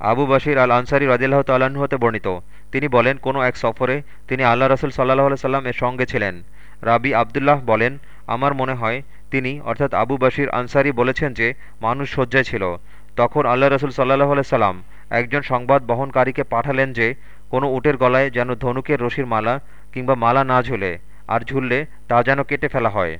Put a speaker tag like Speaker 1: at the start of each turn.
Speaker 1: আবু বাশির আল আনসারি রাজিল্লাহ তাল্লাহ্ন হতে বর্ণিত। তিনি বলেন, কোনো এক সফরে তিনি আল্লাহ রসুল সাল্লাহ সাল্লাম এর সঙ্গে ছিলেন। রাবি আবদুল্লাহ বলেন, আমার মনে হয় তিনি, অর্থাৎ আবু বাশির আনসারি বলেছেন যে, মানুষ শয্যায় ছিল। তখন আল্লাহ রসুল সাল্লাহ সাল্লাম একজন সংবাদ বহনকারীকে পাঠালেন যে, কোনো উটের গলায় যেন ধনুকের রশির মালা কিংবা মালা না ঝুলে, আর ঝুললে তা যেন কেটে ফেলা হয়।